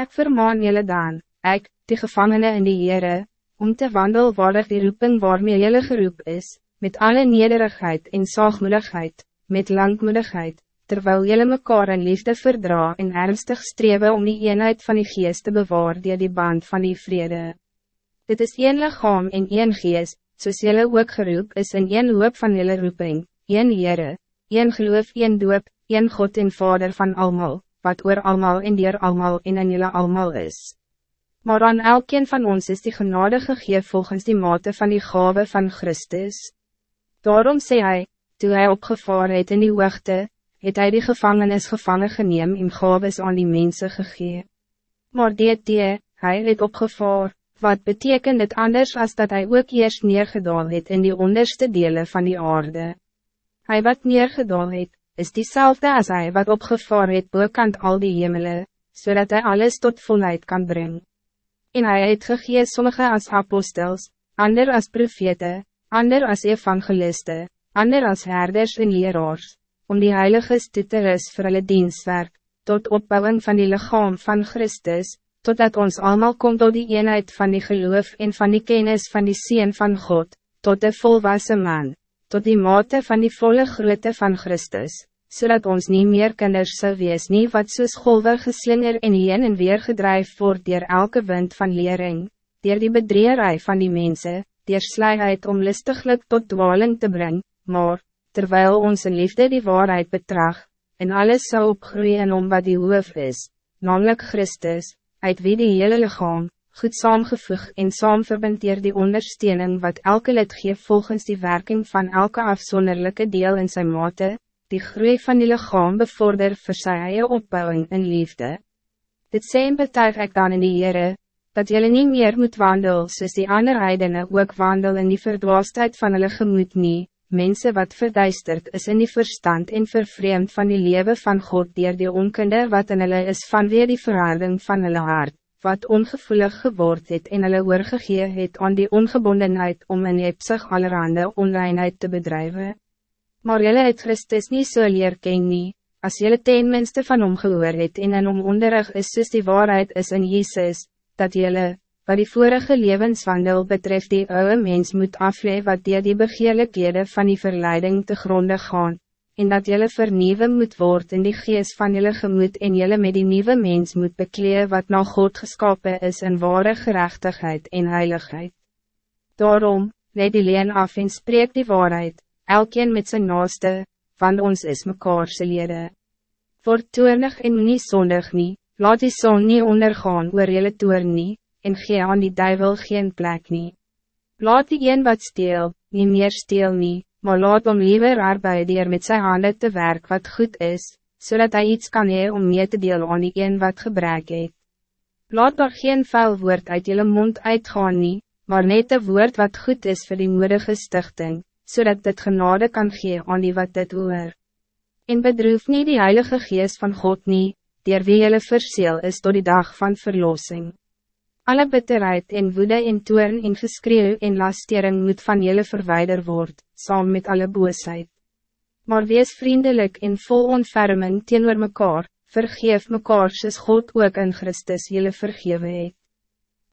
Ik vermaan jullie dan, ik, die gevangenen in die Heere, om te wandel waardig die roeping waarmee jullie geroep is, met alle nederigheid en zaagmoedigheid, met langmoedigheid, terwijl jullie mekaar in liefde verdra en ernstig streven om die eenheid van die geest te bewaar die die band van die vrede. Dit is een lichaam en een geest, soos jullie ook geroep is in een hoop van jullie roeping, een Heere, een geloof, een doop, een God en Vader van allemaal, wat oor allemaal en dier allemaal en in jullie allemaal is. Maar aan elkeen van ons is die genade gegeven volgens die mate van die gave van Christus. Daarom zei hij, toen hij opgevaar het in die hoogte, het hij die gevangenis gevangen geneem en gaves aan die mensen gegeven. Maar dit die, hij het opgevaar, wat betekent het anders als dat hij ook eerst neergedaal het in die onderste delen van die aarde. Hij wat neergedaal het, is diezelfde als hij wat opgevaar het bekant al die hemelen, zodat hij alles tot volheid kan brengen. En hij het gegee sommige als apostels, ander als profete, ander als evangeliste, ander als herders en leraars, om die heiliges te te rus vir hulle dienstwerk, tot opbouwing van die lichaam van Christus, totdat ons allemaal komt tot die eenheid van die geloof en van die kennis van die Seen van God, tot de volwassen man, tot die mate van die volle grootte van Christus, zodat ons niet meer kinders sou wees nie wat soos golwe geslinger en heen en weer gedrijf wordt door elke wind van lering, door die bedreerij van die mensen, door slijheid om listiglik tot dwaling te brengen, maar, terwijl onze liefde die waarheid betracht, en alles zou opgroeien om wat die hoof is, namelijk Christus, uit wie die hele lichaam, goed saamgevoeg en saamverbind dier die ondersteuning wat elke lid geef volgens die werking van elke afzonderlijke deel in zijn mate, die groei van die lichaam bevorder vir sy eie opbouwing in liefde. Dit sê en betuig ek dan in die Heere, dat jullie niet meer moet wandel soos die ander heidene ook wandel in die verdwaasheid van hulle gemoed nie, mense wat verduisterd is in die verstand en vervreemd van die leven van God dier die onkunde wat in hulle is vanweer die verharding van hulle hart, wat ongevoelig geword het en hulle oorgegee het aan die ongebondenheid om in hebsig allerhande onreinheid te bedrijven. Maar jullie het Christus niet so leer ken nie, as jylle tenminste van hom gehoor het en in hom onderrig is soos die waarheid is in Jezus, dat jullie, wat die vorige levenswandel betreft die oude mens moet aflee wat die die begeerlikhede van die verleiding te gronde gaan, en dat jullie vernieuwen moet worden in die geest van jullie gemoed en jullie met die nieuwe mens moet bekleed wat na God geskapen is in ware gerechtigheid en heiligheid. Daarom, leid die leen af en spreek die waarheid, elkeen met zijn naaste, van ons is mekaarse lede. Word toernig en nie sondig nie, Laat die zon niet ondergaan oor jylle toer nie, en gee aan die duivel geen plek nie. Laat die een wat steel, niet meer steel nie, maar laat om liever arbeider met zijn handen te werk wat goed is, zodat hij iets kan hee om mee te deel aan die een wat gebrek het. Laat daar geen vuil woord uit jylle mond uitgaan nie, maar net een woord wat goed is voor die moedige stichting, zodat dit genade kan gee aan die wat dit hoor. En bedroef niet die heilige geest van God niet dier wie jylle verseel is tot die dag van verlossing. Alle bitterheid en woede en toorn en geskreeuw en lastering moet van jylle verwijder word, saam met alle boosheid. Maar wees vriendelijk en vol ontferming teenoor mekaar, vergeef mekaar soos God ook in Christus jylle vergewe het.